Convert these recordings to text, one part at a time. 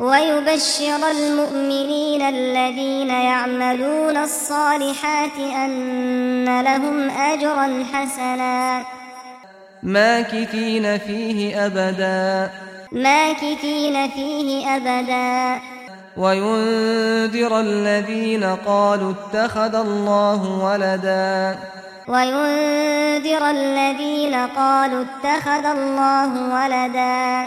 ويبشر المؤمنين الذين يعملون الصالحات أن لهم أجرا حسنا. ماكثين فيه أبدا. ماكثين فيه أبدا. وينذر الذين قالوا اتخذ الله ولدا. وينذر الذين قالوا اتخذ الله ولدا.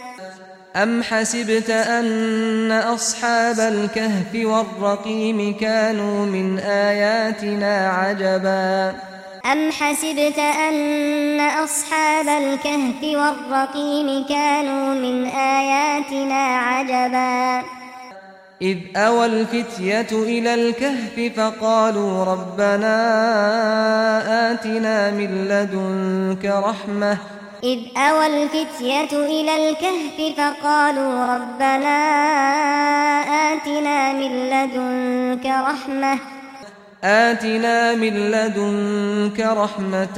أم حسبت أن أصحاب الكهف والرقيم كانوا من آياتنا عجبا أم حسبت أن أصحاب الكهف والرقيم كانوا من آياتنا عجبا إذ أوى الفتية إلى الكهف فقالوا ربنا آتنا من لدنك رحمة إذ أوى الفتية إلى الكهف فقالوا ربنا آتنا من لدنك رحمة آتنا من لدنك رحمة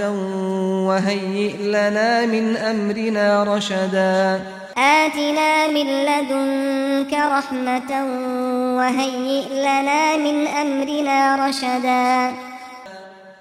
وهيئ لنا من أمرنا رشدا. آتنا من لدنك رحمة وهيئ لنا من أمرنا رشدا.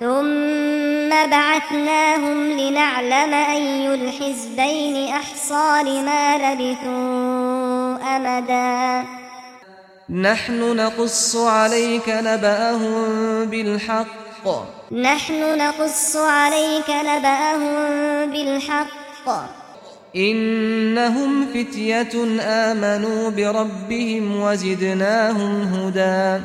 ثم بعثناهم لنعلم أي الحزبين أحصى لما لبثوا أمدا. نحن نقص عليك نبأهم بالحق. نحن نقص عليك نبأهم بالحق. إنهم فتية آمنوا بربهم وزدناهم هدى.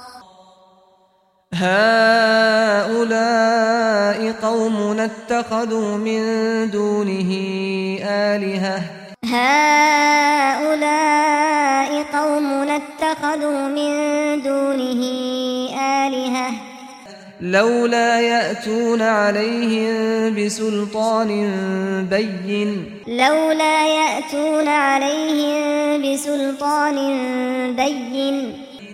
هؤلاء قوم اتخذوا من دونه آلهة. هؤلاء قوم اتخذوا من دونه آلهة. لولا يأتون عليهم بسلطان بين. لولا يأتون عليهم بسلطان بين.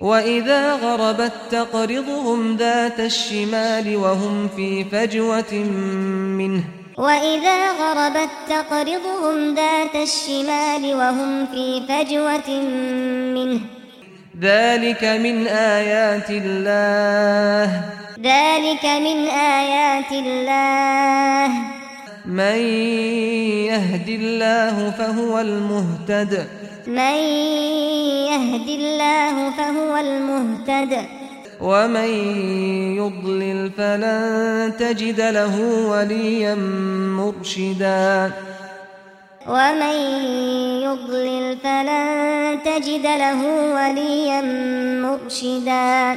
وَإِذَا غَرَبَتْ تَقْرِضُهُمْ ذَاتَ الشِّمَالِ وَهُمْ فِي فَجْوَةٍ مِّنْهُ وَإِذَا غَرَبَتْ تَقْرِضُهُمْ ذَاتَ الشِّمَالِ وَهُمْ فِي فَجْوَةٍ مِّنْهُ ذَلِكَ مِنْ آيَاتِ اللَّهِ ذَلِكَ مِنْ آيَاتِ اللَّهِ مَن يَهْدِ اللَّهُ فَهُوَ الْمُهْتَدِ من يهد الله فهو المهتد. ومن يضلل فلن تجد له وليا مرشدا. ومن يضلل فلن تجد له وليا مرشدا.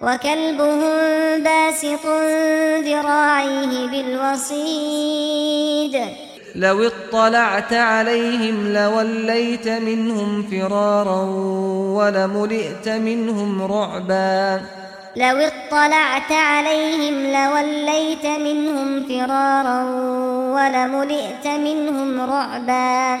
وكلبهم باسط ذراعيه بالوصيد. لو اطلعت عليهم لوليت منهم فرارا ولملئت منهم رعبا. لو اطلعت عليهم لوليت منهم فرارا ولملئت منهم رعبا.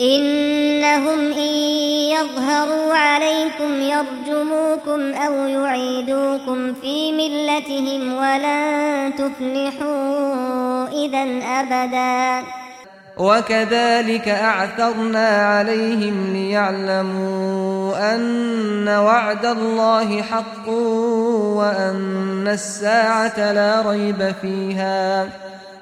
إنهم إن يظهروا عليكم يرجموكم أو يعيدوكم في ملتهم ولن تفلحوا إذا أبدا. وكذلك اعثرنا عليهم ليعلموا ان وعد الله حق وان الساعة لا ريب فيها.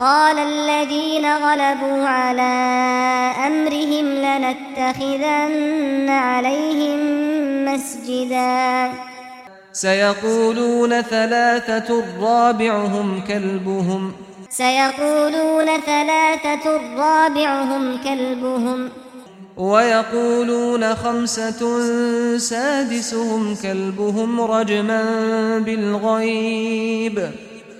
قال الذين غلبوا على أمرهم لنتخذن عليهم مسجدا. سيقولون ثلاثة الرابعهم كلبهم. سيقولون ثلاثة الرابعهم كلبهم. ويقولون خمسة سادسهم كلبهم رجما بالغيب.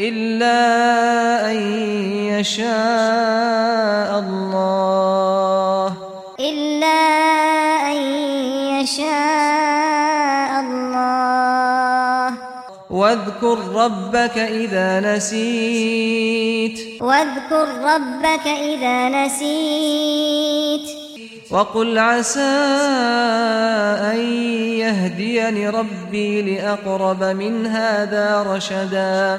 إلا أن يشاء الله. إلا أن يشاء الله. واذكر ربك إذا نسيت. واذكر ربك إذا نسيت. وقل عسى أن يهديني ربي لأقرب من هذا رشداً.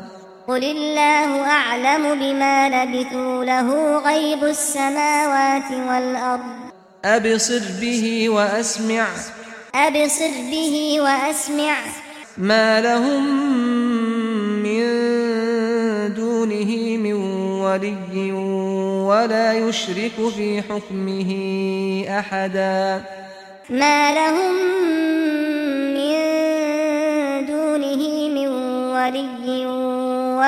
قل الله أعلم بما لبثوا له غيب السماوات والأرض. أبصر به وأسمع. أبصر به وأسمع. ما لهم من دونه من ولي ولا يشرك في حكمه أحدا. ما لهم من دونه من ولي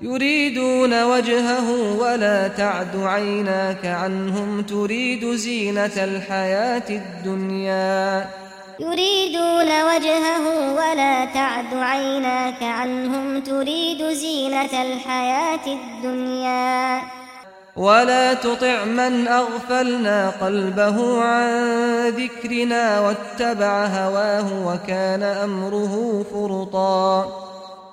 يريدون وجهه ولا تعد عيناك عنهم تريد زينة الحياة الدنيا. يريدون وجهه ولا تعد عيناك عنهم تريد زينة الحياة الدنيا. ولا تطع من أغفلنا قلبه عن ذكرنا واتبع هواه وكان أمره فرطا.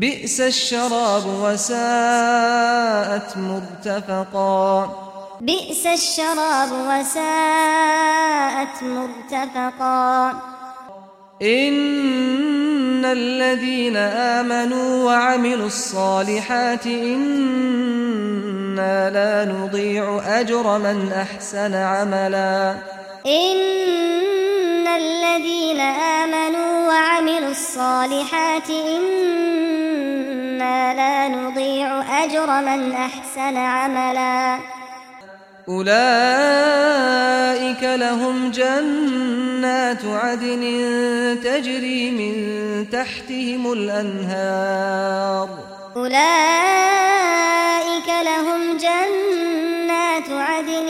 بئس الشراب وساءت مرتفقا. بئس الشراب وساءت مرتفقا. إن الذين آمنوا وعملوا الصالحات إنا لا نضيع أجر من أحسن عملا. إن الذين آمنوا وعملوا الصالحات إنا إنا لا نضيع أجر من أحسن عملا. أولئك لهم جنات عدن تجري من تحتهم الأنهار. أولئك لهم جنات عدن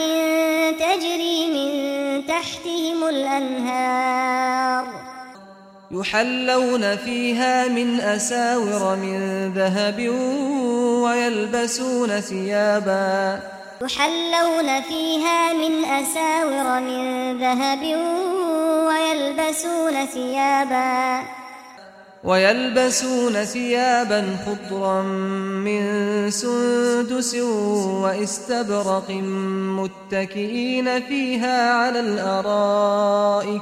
تجري من تحتهم الأنهار. يحلون فيها من أساور من ذهب ويلبسون ثيابا. يحلون فيها من أساور من ذهب ويلبسون ثيابا. ويلبسون ثيابا خضرا من سندس واستبرق متكئين فيها على الأرائك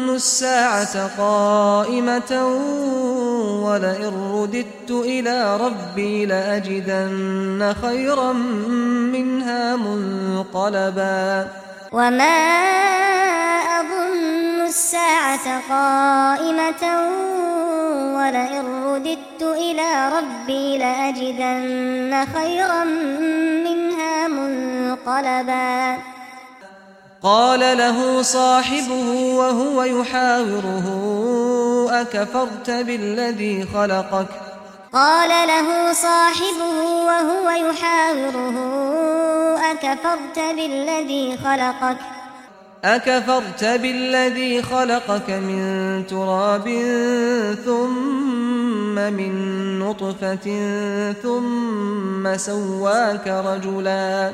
أَظُنُّ الساعة قائمة ولئن رددت إلى ربي لأجدن خيرا منها منقلبا. وما أظن الساعة قائمة ولئن رددت إلى ربي لأجدن خيرا منها منقلبا. قال له صاحبه وهو يحاوره أكفرت بالذي خلقك؟ قال له صاحبه وهو يحاوره أكفرت بالذي خلقك؟ أكفرت بالذي خلقك من تراب ثم من نطفة ثم سواك رجلاً.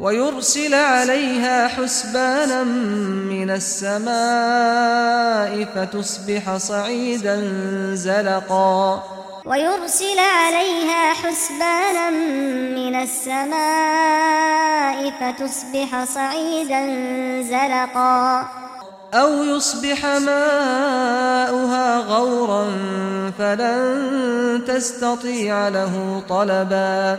ويرسل عليها حسبانا من السماء فتصبح صعيدا زلقا. ويرسل عليها حسبانا من السماء فتصبح صعيدا زلقا. أو يصبح ماؤها غورا فلن تستطيع له طلبا.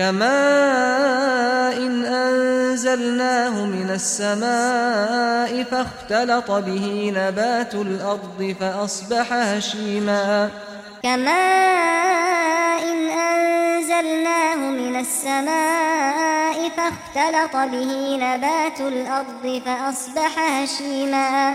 كما إن أنزلناه من السماء فاختلط به نبات الأرض فأصبح هشيما كما إن أنزلناه من السماء فاختلط به نبات الأرض فأصبح هشيما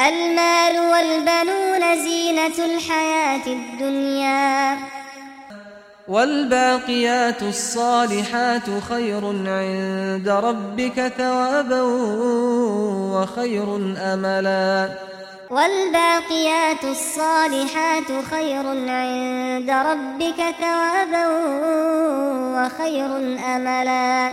المال والبنون زينة الحياة الدنيا. والباقيات الصالحات خير عند ربك ثوابا وخير أملا. والباقيات الصالحات خير عند ربك ثوابا وخير أملا.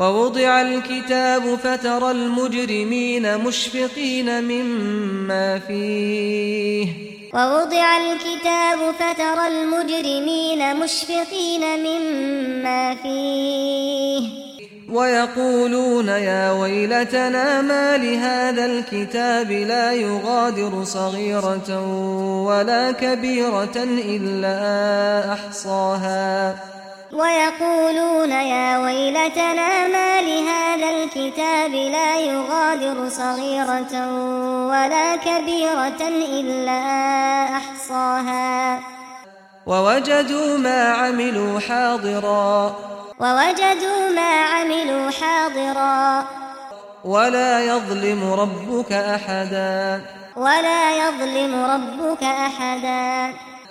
ووضع الكتاب فترى المجرمين مشفقين مما فيه. ووضع الكتاب فترى المجرمين مشفقين مما فيه. ويقولون يا ويلتنا ما لهذا الكتاب لا يغادر صغيرة ولا كبيرة إلا أحصاها. ويقولون يا ويلتنا ما لهذا الكتاب لا يغادر صغيرة ولا كبيرة إلا أحصاها. ووجدوا ما عملوا حاضرا. ووجدوا ما عملوا حاضرا. ولا يظلم ربك أحدا. ولا يظلم ربك أحدا.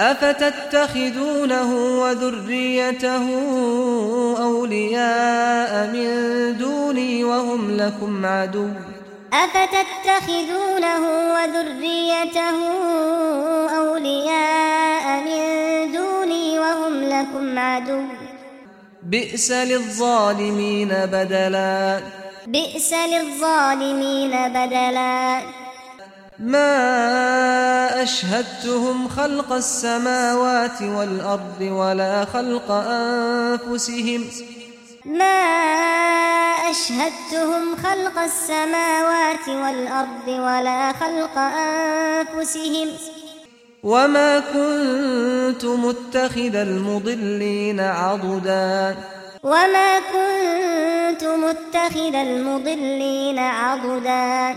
أفتتخذونه وذريته أولياء من دوني وهم لكم عدو؟ أفتتخذونه وذريته أولياء من دوني وهم لكم عدو؟ بئس للظالمين بدلا. بئس للظالمين بدلا. ما أشهدتهم خلق السماوات والأرض ولا خلق أنفسهم ما أشهدتهم خلق السماوات والأرض ولا خلق أنفسهم وما كنت متخذ المضلين عضدا وما كنت متخذ المضلين عضدا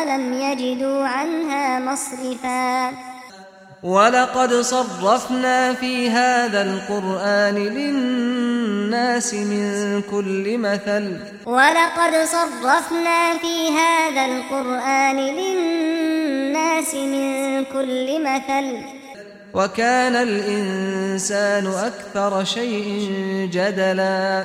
وَلَمْ يجدوا عنها مصرفا. ولقد صرفنا في هذا القرآن للناس من كل مثل. ولقد صرفنا في هذا القرآن للناس من كل مثل. وكان الإنسان أكثر شيء جدلا.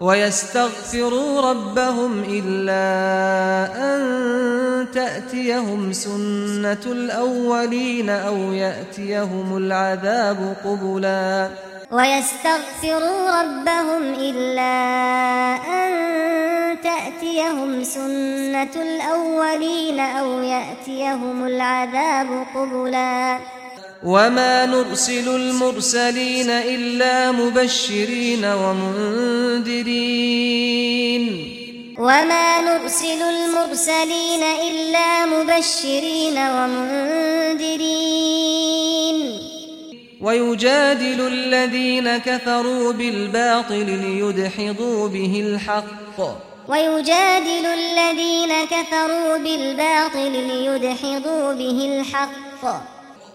ويستغفروا ربهم إلا أن تأتيهم سنة الأولين أو يأتيهم العذاب قبلا ويستغفروا ربهم إلا أن تأتيهم سنة الأولين أو يأتيهم العذاب قبلا وما نرسل المرسلين إلا مبشرين ومنذرين وما نرسل المرسلين إلا مبشرين ومنذرين ويجادل الذين كفروا بالباطل ليدحضوا به الحق ويجادل الذين كفروا بالباطل ليدحضوا به الحق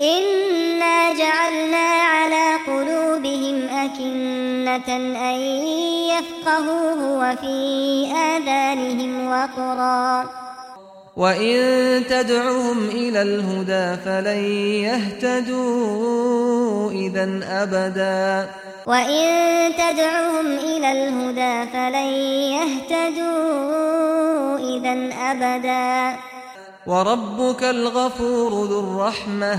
إنا جعلنا على قلوبهم أكنة أن يفقهوه وفي آذانهم وقرا وإن تدعوهم إلى الهدى فلن يهتدوا إذا أبدا. وإن تدعوهم إلى الهدى فلن يهتدوا إذا أبدا. وربك الغفور ذو الرحمة.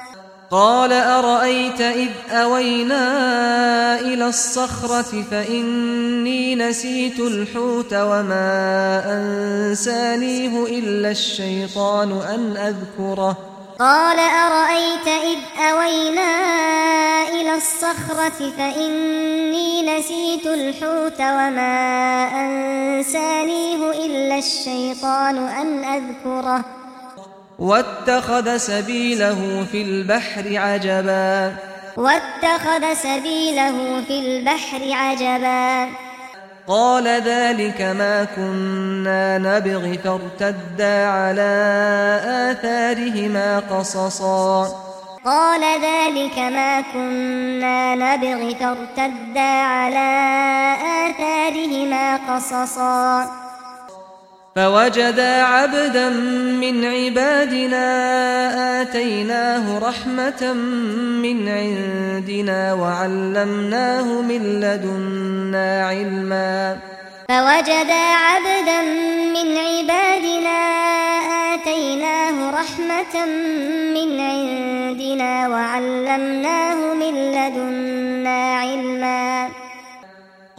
قال أرأيت إذ أوينا إلى الصخرة فإني نسيت الحوت وما أنسانيه إلا الشيطان أن أذكره. قال أرأيت إذ أوينا إلى الصخرة فإني نسيت الحوت وما أنسانيه إلا الشيطان أن أذكره. واتخذ سبيله في البحر عجبا. واتخذ سبيله في البحر عجبا. قال ذلك ما كنا نبغ فارتد على آثارهما قصصا. قال ذلك ما كنا نبغ فارتد على آثارهما قصصا. فوجدا عبدا من عبادنا آتيناه رحمة من عندنا وعلمناه من لدنا علما. فوجدا عبدا من عبادنا آتيناه رحمة من عندنا وعلمناه من لدنا علما.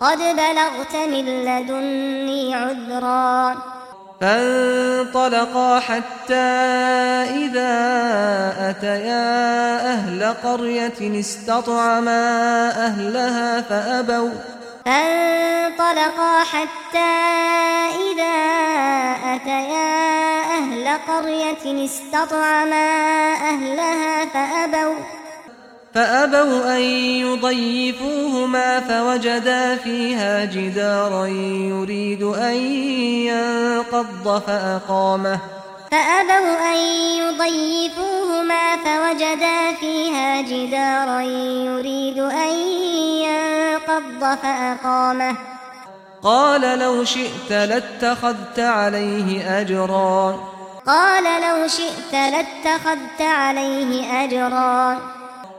قد بلغت من لدني عذرا. فانطلقا حتى إذا أتيا أهل قرية استطعما أهلها فأبوا. فانطلقا حتى إذا أتيا أهل قرية استطعما أهلها فأبوا. فأبوا أن يضيفوهما فوجدا فيها جدارا يريد أن ينقض فأقامه. فأبوا أن يضيفوهما فوجدا فيها جدارا يريد أن ينقض فأقامه. قال لو شئت لاتخذت عليه أجرا. قال لو شئت لاتخذت عليه أجرا.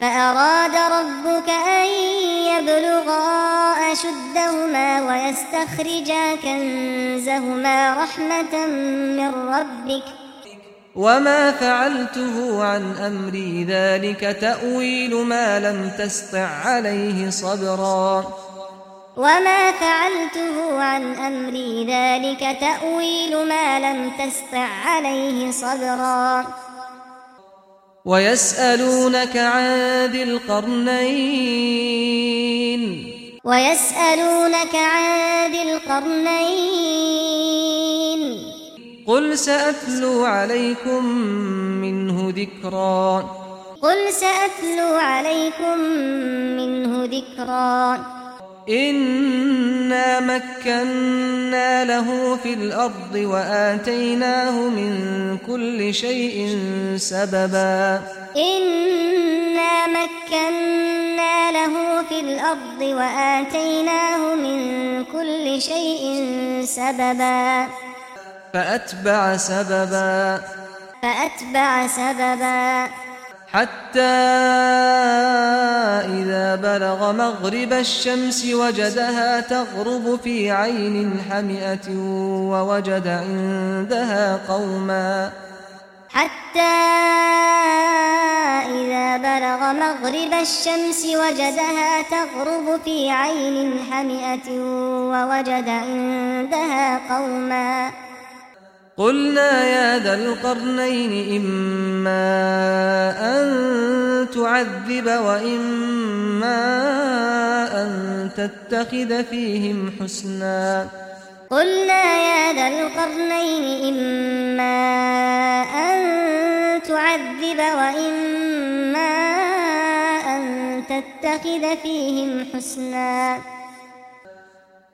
فأراد ربك أن يبلغا أشدهما ويستخرجا كنزهما رحمة من ربك. وما فعلته عن أمري ذلك تأويل ما لم تستع عليه صبرا. وما فعلته عن أمري ذلك تأويل ما لم تستع عليه صبرا. ويسألونك عن ذي القرنين. ويسألونك عن ذي القرنين. قل سأتلو عليكم منه ذكرا. قل سأتلو عليكم منه ذكرا. إنا مكنا له في الأرض وآتيناه من كل شيء سببا. إنا مكنا له في الأرض وآتيناه من كل شيء سببا. فأتبع سببا. فأتبع سببا. حتى إذا بلغ مغرب الشمس وجدها تغرب في عين حمئة ووجد عندها قوما. حتى إذا بلغ مغرب الشمس وجدها تغرب في عين حمئة ووجد عندها قوما. قلنا يا ذا القرنين إما أن تعذب وإما أن تتخذ فيهم حسنا. قلنا يا ذا القرنين إما أن تعذب وإما أن تتخذ فيهم حسنا.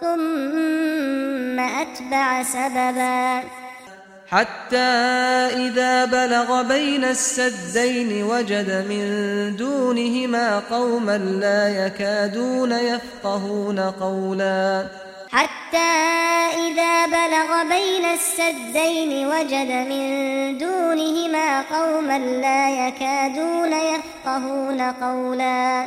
ثم أتبع سببا. حتى إذا بلغ بين السدين وجد من دونهما قوما لا يكادون يفقهون قولا. حتى إذا بلغ بين السدين وجد من دونهما قوما لا يكادون يفقهون قولا.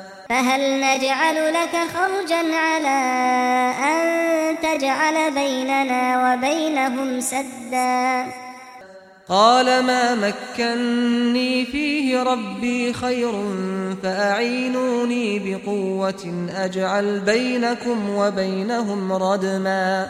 فهل نجعل لك خرجا على أن تجعل بيننا وبينهم سدا؟ قال ما مكنني فيه ربي خير فأعينوني بقوة أجعل بينكم وبينهم ردما.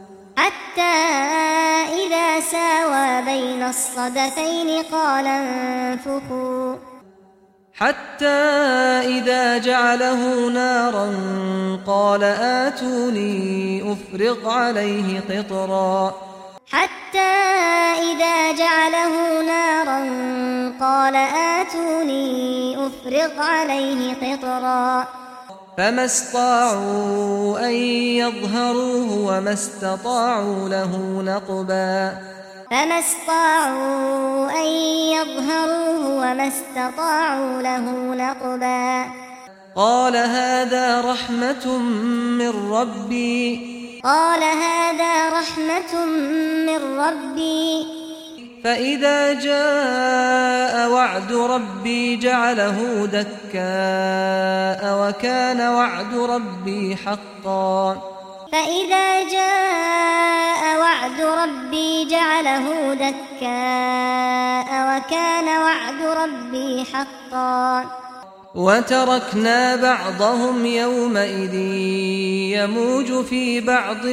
حتى إذا ساوى بين الصدفين قال انفخوا حتى إذا جعله نارا قال آتوني أفرق عليه قطرا. حتى إذا جعله نارا قال آتوني أفرق عليه قطرا. فما استطاعوا أن يظهروه وما استطاعوا له نقبا فما استطاعوا أن يظهروه وما استطاعوا له نقبا قال هذا رحمة من ربي قال هذا رحمة من ربي فإذا جاء وعد ربي جعله دكاء وكان وعد ربي حقا. فإذا جاء وعد ربي جعله دكاء وكان وعد ربي حقا. وتركنا بعضهم يومئذ يموج في بعض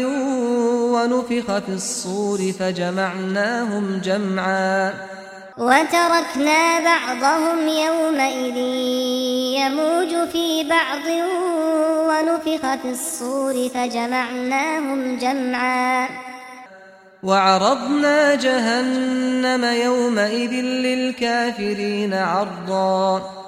ونفخ في الصور فجمعناهم جمعا. وتركنا بعضهم يومئذ يموج في بعض ونفخ في الصور فجمعناهم جمعا. وعرضنا جهنم يومئذ للكافرين عرضا.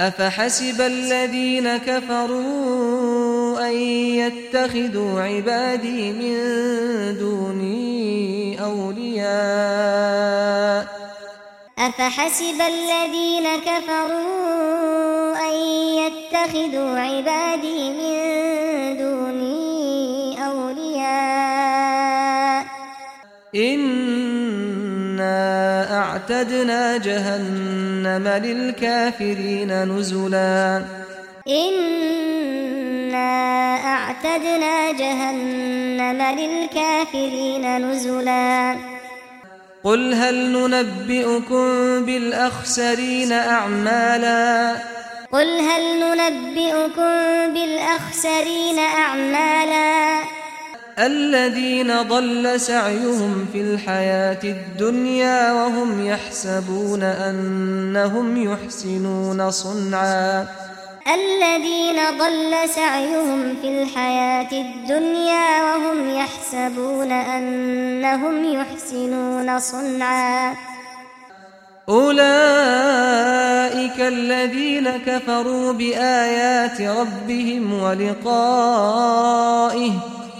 أفحسب الذين كفروا أن يتخذوا عبادي من دوني أولياء أفحسب الذين كفروا أن يتخذوا عبادي من دوني أولياء إن إنا أعتدنا جهنم للكافرين نزلا. ان أعتدنا جهنم للكافرين نزلا. قل هل ننبئكم بالأخسرين أعمالا؟ قل هل ننبئكم بالأخسرين أعمالا؟ الذين ضل سعيهم في الحياة الدنيا وهم يحسبون أنهم يحسنون صنعا. الذين ضل سعيهم في الحياة الدنيا وهم يحسبون أنهم يحسنون صنعا. أولئك الذين كفروا بآيات ربهم ولقائه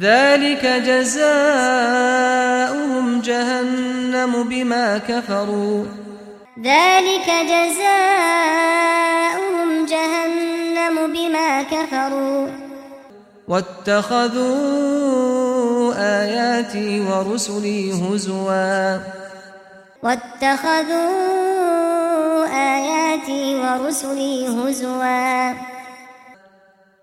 ذلك جزاؤهم جهنم بما كفروا. ذلك جزاؤهم جهنم بما كفروا. واتخذوا آياتي ورسلي هزوا. واتخذوا آياتي ورسلي هزوا.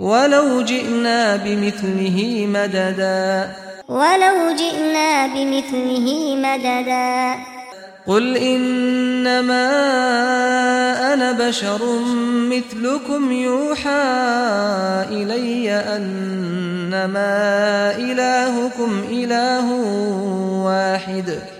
ولو جئنا بمثله مددا. ولو جئنا بمثله مددا. قل إنما أنا بشر مثلكم يوحى إلي أنما إلهكم إله واحد.